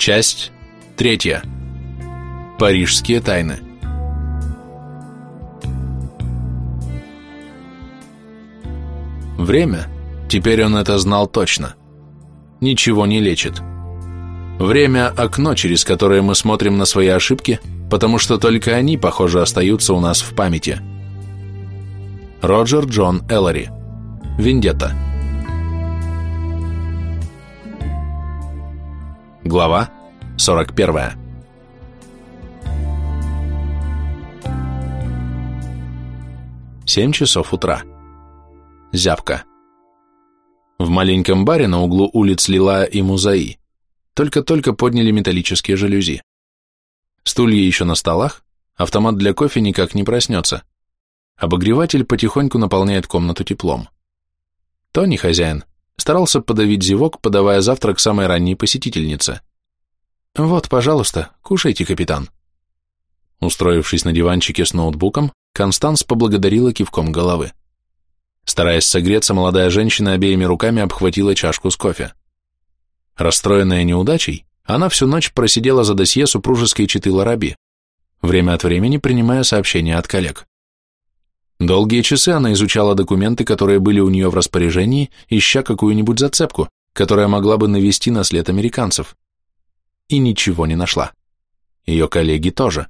Часть третья. Парижские тайны. Время, теперь он это знал точно, ничего не лечит. Время – окно, через которое мы смотрим на свои ошибки, потому что только они, похоже, остаются у нас в памяти. Роджер Джон Эллари. Вендетта. Глава 41. Семь часов утра. Зябка. В маленьком баре на углу улиц Лила и Музаи только-только подняли металлические жалюзи. Стулья еще на столах, автомат для кофе никак не проснется. Обогреватель потихоньку наполняет комнату теплом. Тони, хозяин, старался подавить зевок, подавая завтрак самой ранней посетительнице. «Вот, пожалуйста, кушайте, капитан». Устроившись на диванчике с ноутбуком, Констанс поблагодарила кивком головы. Стараясь согреться, молодая женщина обеими руками обхватила чашку с кофе. Расстроенная неудачей, она всю ночь просидела за досье супружеской четы Лараби, время от времени принимая сообщения от коллег. Долгие часы она изучала документы, которые были у нее в распоряжении, ища какую-нибудь зацепку, которая могла бы навести на след американцев. И ничего не нашла. Ее коллеги тоже.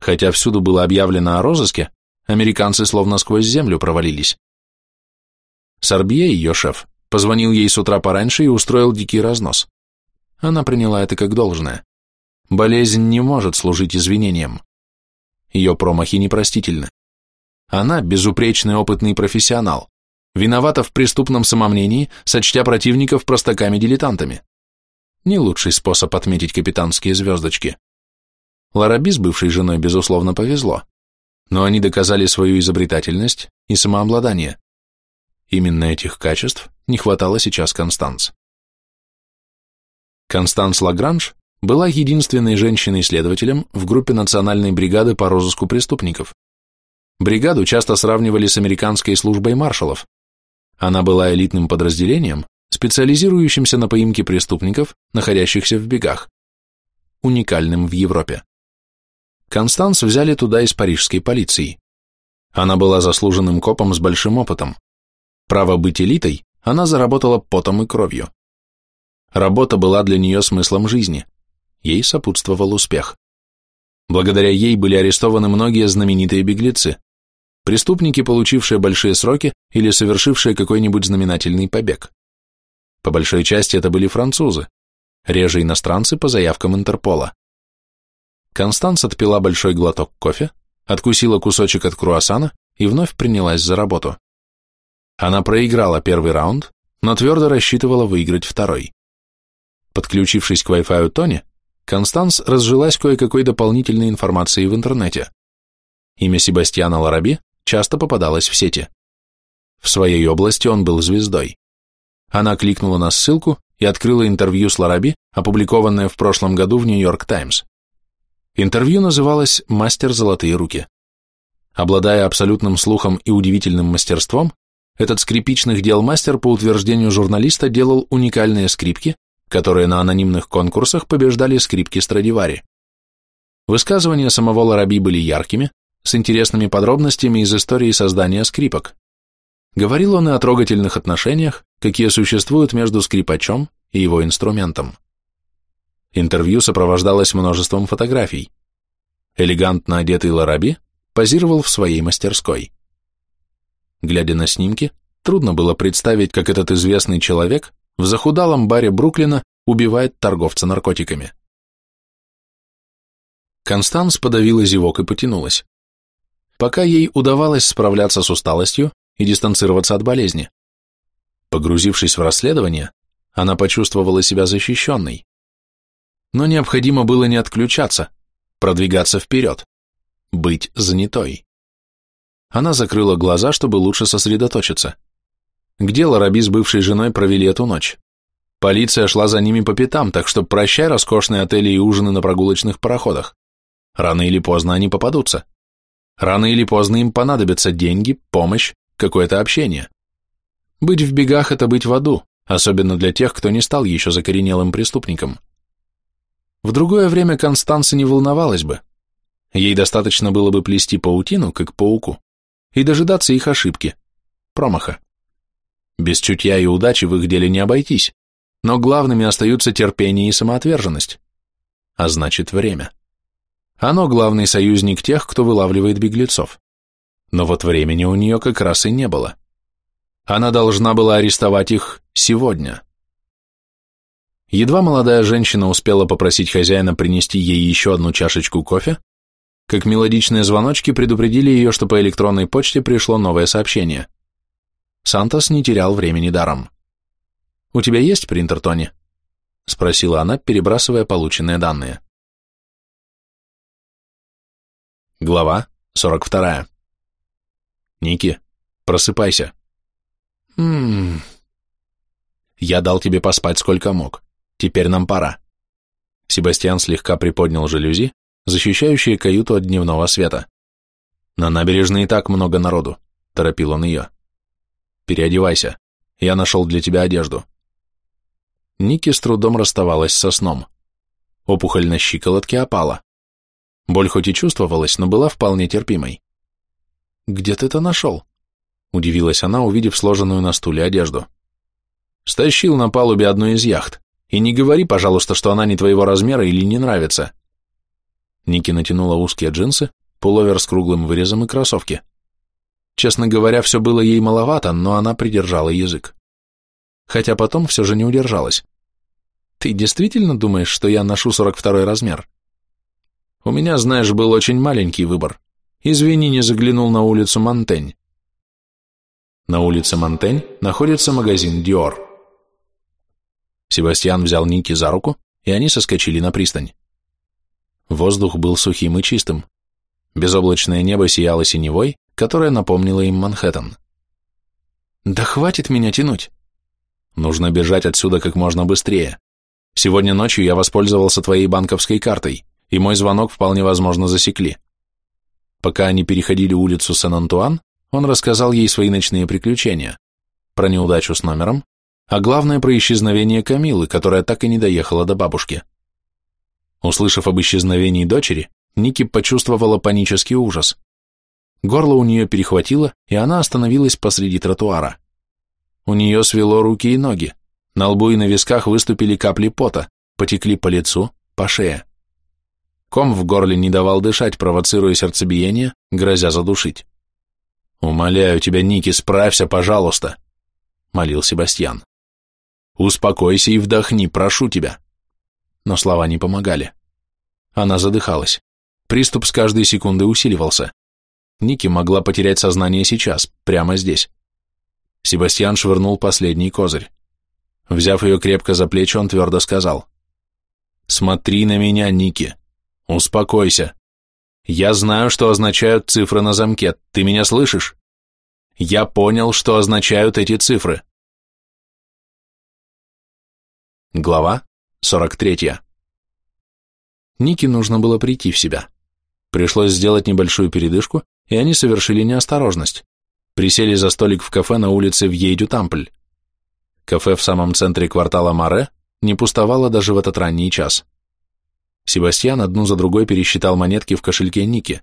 Хотя всюду было объявлено о розыске, американцы словно сквозь землю провалились. Сорбье, ее шеф, позвонил ей с утра пораньше и устроил дикий разнос. Она приняла это как должное. Болезнь не может служить извинением. Ее промахи непростительны. Она безупречный опытный профессионал, виновата в преступном самомнении, сочтя противников простаками-дилетантами. Не лучший способ отметить капитанские звездочки. Лараби с бывшей женой, безусловно, повезло, но они доказали свою изобретательность и самообладание. Именно этих качеств не хватало сейчас Констанс. Констанс Лагранж была единственной женщиной-следователем в группе национальной бригады по розыску преступников. Бригаду часто сравнивали с американской службой маршалов. Она была элитным подразделением, специализирующимся на поимке преступников, находящихся в бегах. Уникальным в Европе. Констанс взяли туда из парижской полиции. Она была заслуженным копом с большим опытом. Право быть элитой она заработала потом и кровью. Работа была для нее смыслом жизни. Ей сопутствовал успех. Благодаря ей были арестованы многие знаменитые беглецы преступники, получившие большие сроки или совершившие какой-нибудь знаменательный побег. По большой части это были французы, реже иностранцы по заявкам Интерпола. Констанс отпила большой глоток кофе, откусила кусочек от круассана и вновь принялась за работу. Она проиграла первый раунд, но твердо рассчитывала выиграть второй. Подключившись к Wi-Fi Тони, Констанс разжилась кое-какой дополнительной информацией в интернете. Имя Себастьяна Лараби часто попадалась в сети. В своей области он был звездой. Она кликнула на ссылку и открыла интервью с Лараби, опубликованное в прошлом году в Нью-Йорк Таймс. Интервью называлось «Мастер золотые руки». Обладая абсолютным слухом и удивительным мастерством, этот скрипичных дел мастер по утверждению журналиста делал уникальные скрипки, которые на анонимных конкурсах побеждали скрипки Страдивари. Высказывания самого Лараби были яркими, с интересными подробностями из истории создания скрипок. Говорил он и о трогательных отношениях, какие существуют между скрипачом и его инструментом. Интервью сопровождалось множеством фотографий. Элегантно одетый Лараби позировал в своей мастерской. Глядя на снимки, трудно было представить, как этот известный человек в захудалом баре Бруклина убивает торговца наркотиками. Констанс подавила зевок и потянулась пока ей удавалось справляться с усталостью и дистанцироваться от болезни. Погрузившись в расследование, она почувствовала себя защищенной. Но необходимо было не отключаться, продвигаться вперед, быть занятой. Она закрыла глаза, чтобы лучше сосредоточиться. Где Лараби с бывшей женой провели эту ночь? Полиция шла за ними по пятам, так что прощай роскошные отели и ужины на прогулочных пароходах. Рано или поздно они попадутся. Рано или поздно им понадобятся деньги, помощь, какое-то общение. Быть в бегах – это быть в аду, особенно для тех, кто не стал еще закоренелым преступником. В другое время Констанция не волновалась бы. Ей достаточно было бы плести паутину, как пауку, и дожидаться их ошибки, промаха. Без чутья и удачи в их деле не обойтись, но главными остаются терпение и самоотверженность, а значит время. Оно главный союзник тех, кто вылавливает беглецов. Но вот времени у нее как раз и не было. Она должна была арестовать их сегодня. Едва молодая женщина успела попросить хозяина принести ей еще одну чашечку кофе, как мелодичные звоночки предупредили ее, что по электронной почте пришло новое сообщение. Сантос не терял времени даром. «У тебя есть принтер, Тони?» — спросила она, перебрасывая полученные данные. Глава 42. Ники, просыпайся. Ммм. Я дал тебе поспать сколько мог. Теперь нам пора. Себастьян слегка приподнял жалюзи, защищающие каюту от дневного света. На набережной и так много народу, торопил он ее. Переодевайся. Я нашел для тебя одежду. Ники с трудом расставалась со сном. Опухоль на щиколотке опала. Боль хоть и чувствовалась, но была вполне терпимой. «Где ты это нашел?» — удивилась она, увидев сложенную на стуле одежду. «Стащил на палубе одну из яхт. И не говори, пожалуйста, что она не твоего размера или не нравится». Ники натянула узкие джинсы, пуловер с круглым вырезом и кроссовки. Честно говоря, все было ей маловато, но она придержала язык. Хотя потом все же не удержалась. «Ты действительно думаешь, что я ношу 42 размер?» У меня, знаешь, был очень маленький выбор. Извини, не заглянул на улицу Монтень. На улице Монтень находится магазин Dior. Себастьян взял Ники за руку, и они соскочили на пристань. Воздух был сухим и чистым. Безоблачное небо сияло синевой, которая напомнила им Манхэттен. «Да хватит меня тянуть!» «Нужно бежать отсюда как можно быстрее. Сегодня ночью я воспользовался твоей банковской картой и мой звонок вполне возможно засекли. Пока они переходили улицу Сен-Антуан, он рассказал ей свои ночные приключения, про неудачу с номером, а главное про исчезновение Камилы, которая так и не доехала до бабушки. Услышав об исчезновении дочери, Ники почувствовала панический ужас. Горло у нее перехватило, и она остановилась посреди тротуара. У нее свело руки и ноги, на лбу и на висках выступили капли пота, потекли по лицу, по шее. Ком в горле не давал дышать, провоцируя сердцебиение, грозя задушить. «Умоляю тебя, Ники, справься, пожалуйста», — молил Себастьян. «Успокойся и вдохни, прошу тебя». Но слова не помогали. Она задыхалась. Приступ с каждой секунды усиливался. Ники могла потерять сознание сейчас, прямо здесь. Себастьян швырнул последний козырь. Взяв ее крепко за плечи, он твердо сказал. «Смотри на меня, Ники. Успокойся. Я знаю, что означают цифры на замке. Ты меня слышишь? Я понял, что означают эти цифры. Глава 43. Нике нужно было прийти в себя. Пришлось сделать небольшую передышку, и они совершили неосторожность. Присели за столик в кафе на улице Вьейдю-Тампль. Кафе в самом центре квартала Маре не пустовало даже в этот ранний час. Себастьян одну за другой пересчитал монетки в кошельке Ники.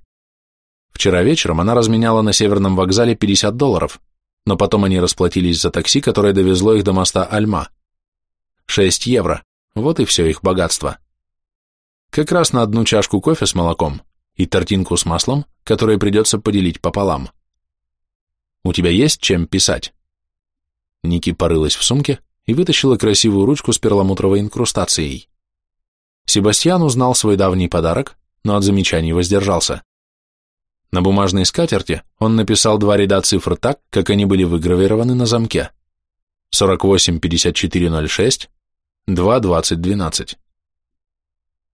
Вчера вечером она разменяла на северном вокзале 50 долларов, но потом они расплатились за такси, которое довезло их до моста Альма. 6 евро, вот и все их богатство. Как раз на одну чашку кофе с молоком и тортинку с маслом, которые придется поделить пополам. «У тебя есть чем писать?» Ники порылась в сумке и вытащила красивую ручку с перламутровой инкрустацией. Себастьян узнал свой давний подарок, но от замечаний воздержался. На бумажной скатерти он написал два ряда цифр так, как они были выгравированы на замке. 48-54-06, 2-20-12.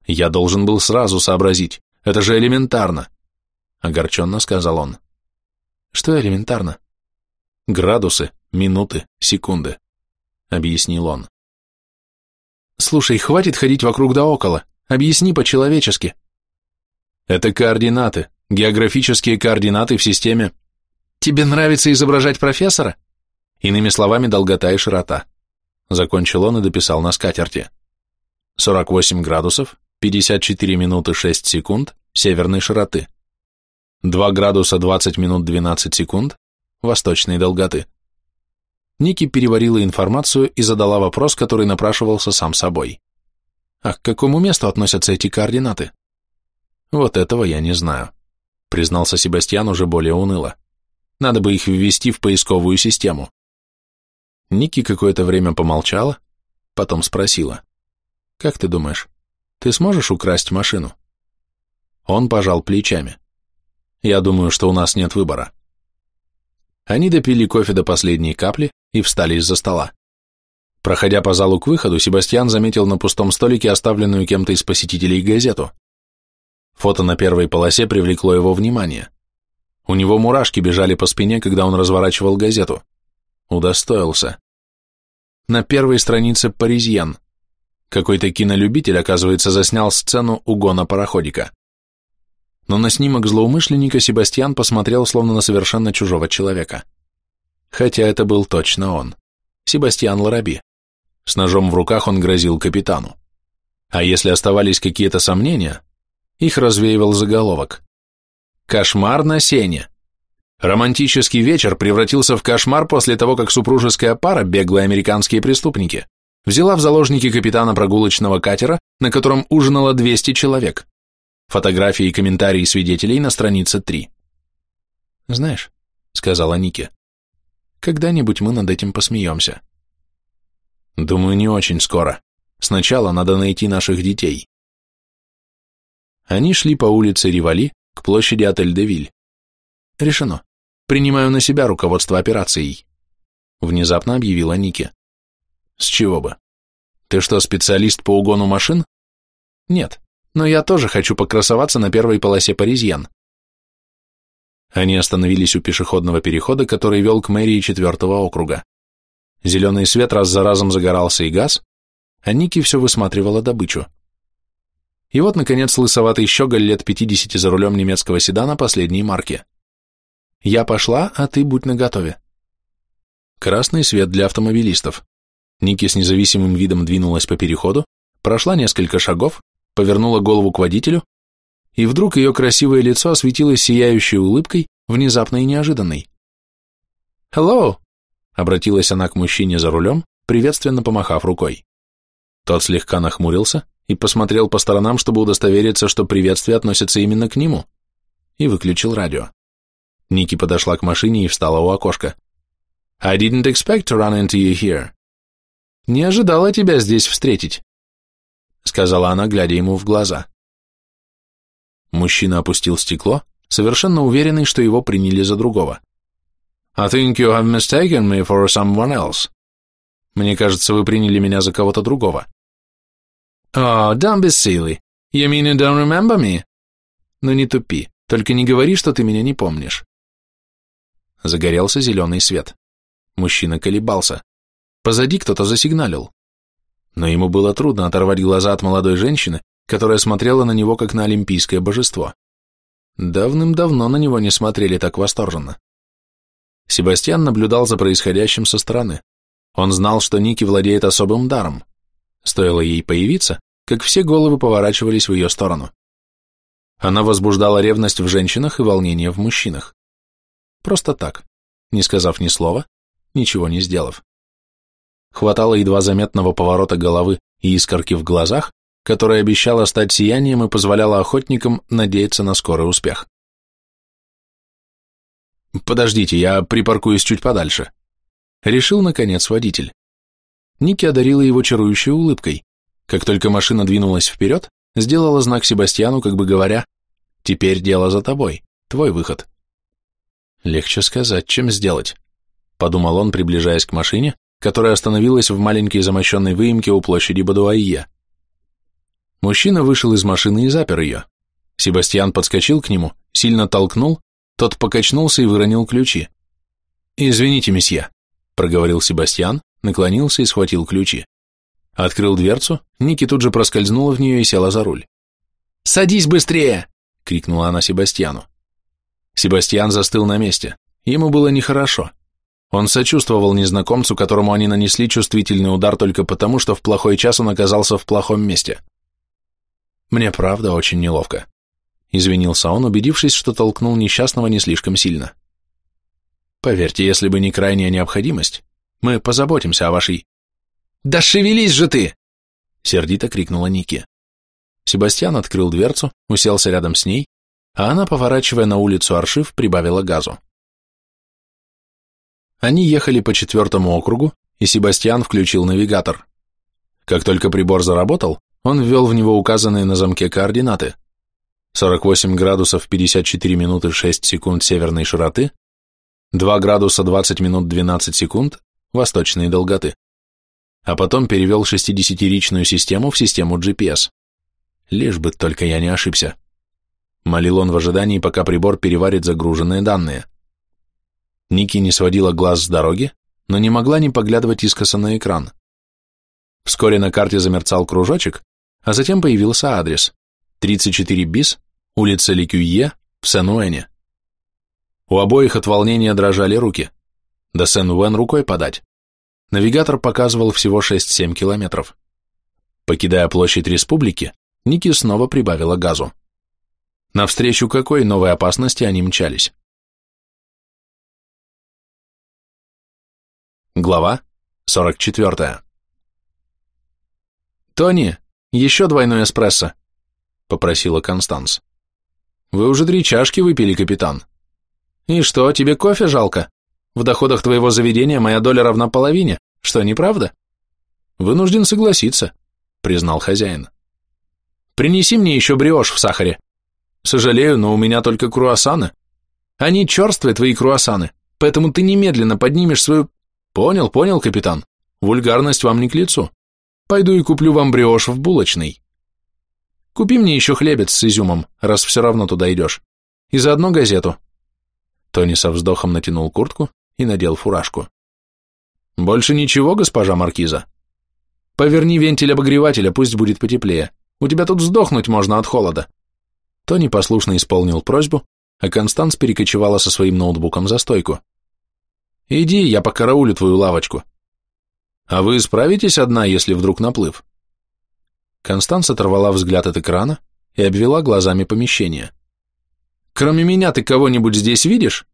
«Я должен был сразу сообразить, это же элементарно», — огорченно сказал он. «Что элементарно?» «Градусы, минуты, секунды», — объяснил он. Слушай, хватит ходить вокруг да около. Объясни по-человечески. Это координаты, географические координаты в системе. Тебе нравится изображать профессора? Иными словами, долгота и широта. Закончил он и дописал на скатерти. 48 градусов, 54 минуты 6 секунд северной широты, 2 градуса 20 минут 12 секунд восточной долготы. Ники переварила информацию и задала вопрос, который напрашивался сам собой. А к какому месту относятся эти координаты? Вот этого я не знаю, признался Себастьян уже более уныло. Надо бы их ввести в поисковую систему. Ники какое-то время помолчала, потом спросила. «Как ты думаешь, ты сможешь украсть машину?» Он пожал плечами. «Я думаю, что у нас нет выбора». Они допили кофе до последней капли и встали из-за стола. Проходя по залу к выходу, Себастьян заметил на пустом столике оставленную кем-то из посетителей газету. Фото на первой полосе привлекло его внимание. У него мурашки бежали по спине, когда он разворачивал газету. Удостоился. На первой странице Паризьен. Какой-то кинолюбитель, оказывается, заснял сцену угона пароходика. Но на снимок злоумышленника Себастьян посмотрел словно на совершенно чужого человека. Хотя это был точно он. Себастьян Лараби. С ножом в руках он грозил капитану. А если оставались какие-то сомнения, их развеивал заголовок. «Кошмар на сене». Романтический вечер превратился в кошмар после того, как супружеская пара, беглые американские преступники, взяла в заложники капитана прогулочного катера, на котором ужинало 200 человек. Фотографии и комментарии свидетелей на странице 3. «Знаешь», — сказала Нике, — «когда-нибудь мы над этим посмеемся». «Думаю, не очень скоро. Сначала надо найти наших детей». Они шли по улице Ривали к площади Отель-де-Виль. «Решено. Принимаю на себя руководство операцией», — внезапно объявила Нике. «С чего бы? Ты что, специалист по угону машин?» «Нет, но я тоже хочу покрасоваться на первой полосе Паризьен». Они остановились у пешеходного перехода, который вел к мэрии четвертого округа. Зеленый свет раз за разом загорался и газ, а Ники все высматривала добычу. И вот, наконец, лысоватый щеголь лет 50 за рулем немецкого седана последней марки. «Я пошла, а ты будь наготове». Красный свет для автомобилистов. Ники с независимым видом двинулась по переходу, прошла несколько шагов, повернула голову к водителю, и вдруг ее красивое лицо осветилось сияющей улыбкой, внезапной и неожиданной. «Hello!» — обратилась она к мужчине за рулем, приветственно помахав рукой. Тот слегка нахмурился, и посмотрел по сторонам, чтобы удостовериться, что приветствие относится именно к нему, и выключил радио. Ники подошла к машине и встала у окошка. «I didn't expect to run into you here». «Не ожидала тебя здесь встретить», — сказала она, глядя ему в глаза. Мужчина опустил стекло, совершенно уверенный, что его приняли за другого. «I think you have mistaken me for someone else». «Мне кажется, вы приняли меня за кого-то другого». «Oh, don't be silly. You mean you don't remember me?» «Ну не тупи, только не говори, что ты меня не помнишь». Загорелся зеленый свет. Мужчина колебался. Позади кто-то засигналил. Но ему было трудно оторвать глаза от молодой женщины, которая смотрела на него, как на олимпийское божество. Давным-давно на него не смотрели так восторженно. Себастьян наблюдал за происходящим со стороны. Он знал, что Ники владеет особым даром. Стоило ей появиться, как все головы поворачивались в ее сторону. Она возбуждала ревность в женщинах и волнение в мужчинах. Просто так, не сказав ни слова, ничего не сделав. Хватало едва заметного поворота головы и искорки в глазах, которая обещала стать сиянием и позволяла охотникам надеяться на скорый успех. «Подождите, я припаркуюсь чуть подальше», — решил, наконец, водитель. Ники одарила его чарующей улыбкой. Как только машина двинулась вперед, сделала знак Себастьяну, как бы говоря, «Теперь дело за тобой, твой выход». Легче сказать, чем сделать, подумал он, приближаясь к машине, которая остановилась в маленькой замощенной выемке у площади Бадуайе. Мужчина вышел из машины и запер ее. Себастьян подскочил к нему, сильно толкнул, тот покачнулся и выронил ключи. «Извините, месье», — проговорил Себастьян, наклонился и схватил ключи. Открыл дверцу, Ники тут же проскользнула в нее и села за руль. «Садись быстрее!» — крикнула она Себастьяну. Себастьян застыл на месте. Ему было нехорошо. Он сочувствовал незнакомцу, которому они нанесли чувствительный удар только потому, что в плохой час он оказался в плохом месте. Мне правда очень неловко. Извинился он, убедившись, что толкнул несчастного не слишком сильно. Поверьте, если бы не крайняя необходимость, мы позаботимся о вашей... Да шевелись же ты! Сердито крикнула Ники. Себастьян открыл дверцу, уселся рядом с ней, а она, поворачивая на улицу Аршив, прибавила газу. Они ехали по четвертому округу, и Себастьян включил навигатор. Как только прибор заработал, он ввел в него указанные на замке координаты. 48 градусов 54 минуты 6 секунд северной широты, 2 градуса 20 минут 12 секунд восточной долготы. А потом перевел 60-ричную систему в систему GPS. Лишь бы только я не ошибся. Молил он в ожидании, пока прибор переварит загруженные данные. Ники не сводила глаз с дороги, но не могла не поглядывать искоса на экран. Вскоре на карте замерцал кружочек, а затем появился адрес 34 БИС, улица Ликюе, в Сен-Уэне. У обоих от волнения дрожали руки. До Сен-Уэн рукой подать. Навигатор показывал всего 6-7 километров. Покидая площадь республики, Ники снова прибавила газу. Навстречу какой новой опасности они мчались? Глава 44 «Тони, еще двойной эспрессо», — попросила Констанс. «Вы уже три чашки выпили, капитан». «И что, тебе кофе жалко? В доходах твоего заведения моя доля равна половине, что, неправда?» «Вынужден согласиться», — признал хозяин. «Принеси мне еще бриош в сахаре. Сожалею, но у меня только круассаны. Они черствые, твои круассаны, поэтому ты немедленно поднимешь свою...» «Понял, понял, капитан. Вульгарность вам не к лицу». Пойду и куплю вам бриош в булочной. Купи мне еще хлебец с изюмом, раз все равно туда идешь. И заодно газету. Тони со вздохом натянул куртку и надел фуражку. Больше ничего, госпожа Маркиза? Поверни вентиль обогревателя, пусть будет потеплее. У тебя тут сдохнуть можно от холода. Тони послушно исполнил просьбу, а Констанс перекочевала со своим ноутбуком за стойку. «Иди, я покараулю твою лавочку. А вы справитесь одна, если вдруг наплыв? Констанс оторвала взгляд от экрана и обвела глазами помещение. Кроме меня ты кого-нибудь здесь видишь?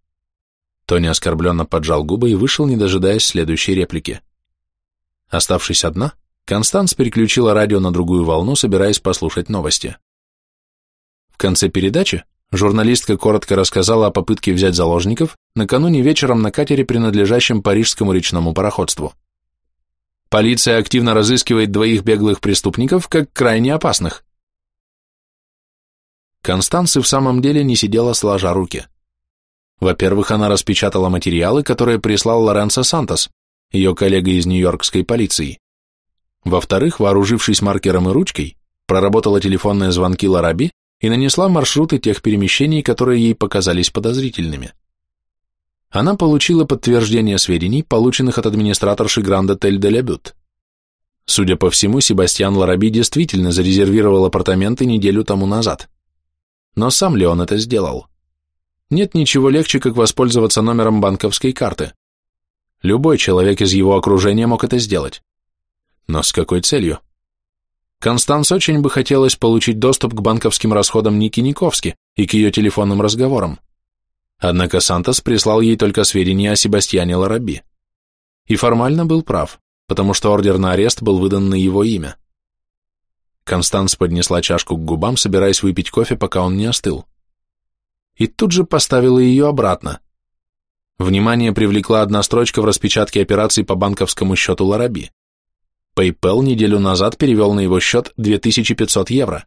Тони оскорбленно поджал губы и вышел, не дожидаясь следующей реплики. Оставшись одна, Констанс переключила радио на другую волну, собираясь послушать новости. В конце передачи журналистка коротко рассказала о попытке взять заложников накануне вечером на катере, принадлежащем парижскому речному пароходству. Полиция активно разыскивает двоих беглых преступников как крайне опасных. Констанция в самом деле не сидела сложа руки. Во-первых, она распечатала материалы, которые прислал Лоренцо Сантос, ее коллега из нью-йоркской полиции. Во-вторых, вооружившись маркером и ручкой, проработала телефонные звонки Лараби и нанесла маршруты тех перемещений, которые ей показались подозрительными она получила подтверждение сведений, полученных от администраторши Гранда Тель де Лебют. Судя по всему, Себастьян Лараби действительно зарезервировал апартаменты неделю тому назад. Но сам ли он это сделал? Нет ничего легче, как воспользоваться номером банковской карты. Любой человек из его окружения мог это сделать. Но с какой целью? Констанс очень бы хотелось получить доступ к банковским расходам Ники Никовски и к ее телефонным разговорам. Однако Сантос прислал ей только сведения о Себастьяне Лараби. И формально был прав, потому что ордер на арест был выдан на его имя. Констанс поднесла чашку к губам, собираясь выпить кофе, пока он не остыл. И тут же поставила ее обратно. Внимание привлекла одна строчка в распечатке операций по банковскому счету Лараби. PayPal неделю назад перевел на его счет 2500 евро.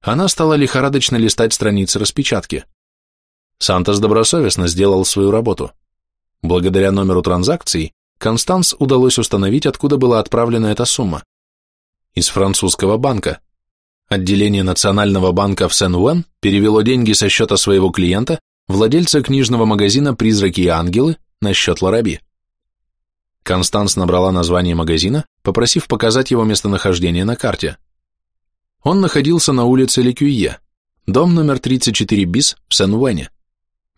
Она стала лихорадочно листать страницы распечатки. Сантос добросовестно сделал свою работу. Благодаря номеру транзакций Констанс удалось установить, откуда была отправлена эта сумма. Из французского банка. Отделение Национального банка в Сен-Уэн перевело деньги со счета своего клиента, владельца книжного магазина «Призраки и ангелы», на счет Лараби. Констанс набрала название магазина, попросив показать его местонахождение на карте. Он находился на улице Лекюе, дом номер 34 БИС в Сен-Уэне.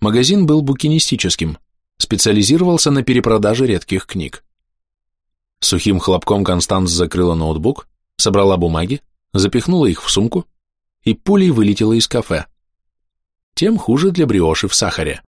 Магазин был букинистическим, специализировался на перепродаже редких книг. Сухим хлопком Констанс закрыла ноутбук, собрала бумаги, запихнула их в сумку и пулей вылетела из кафе. Тем хуже для бриоши в сахаре.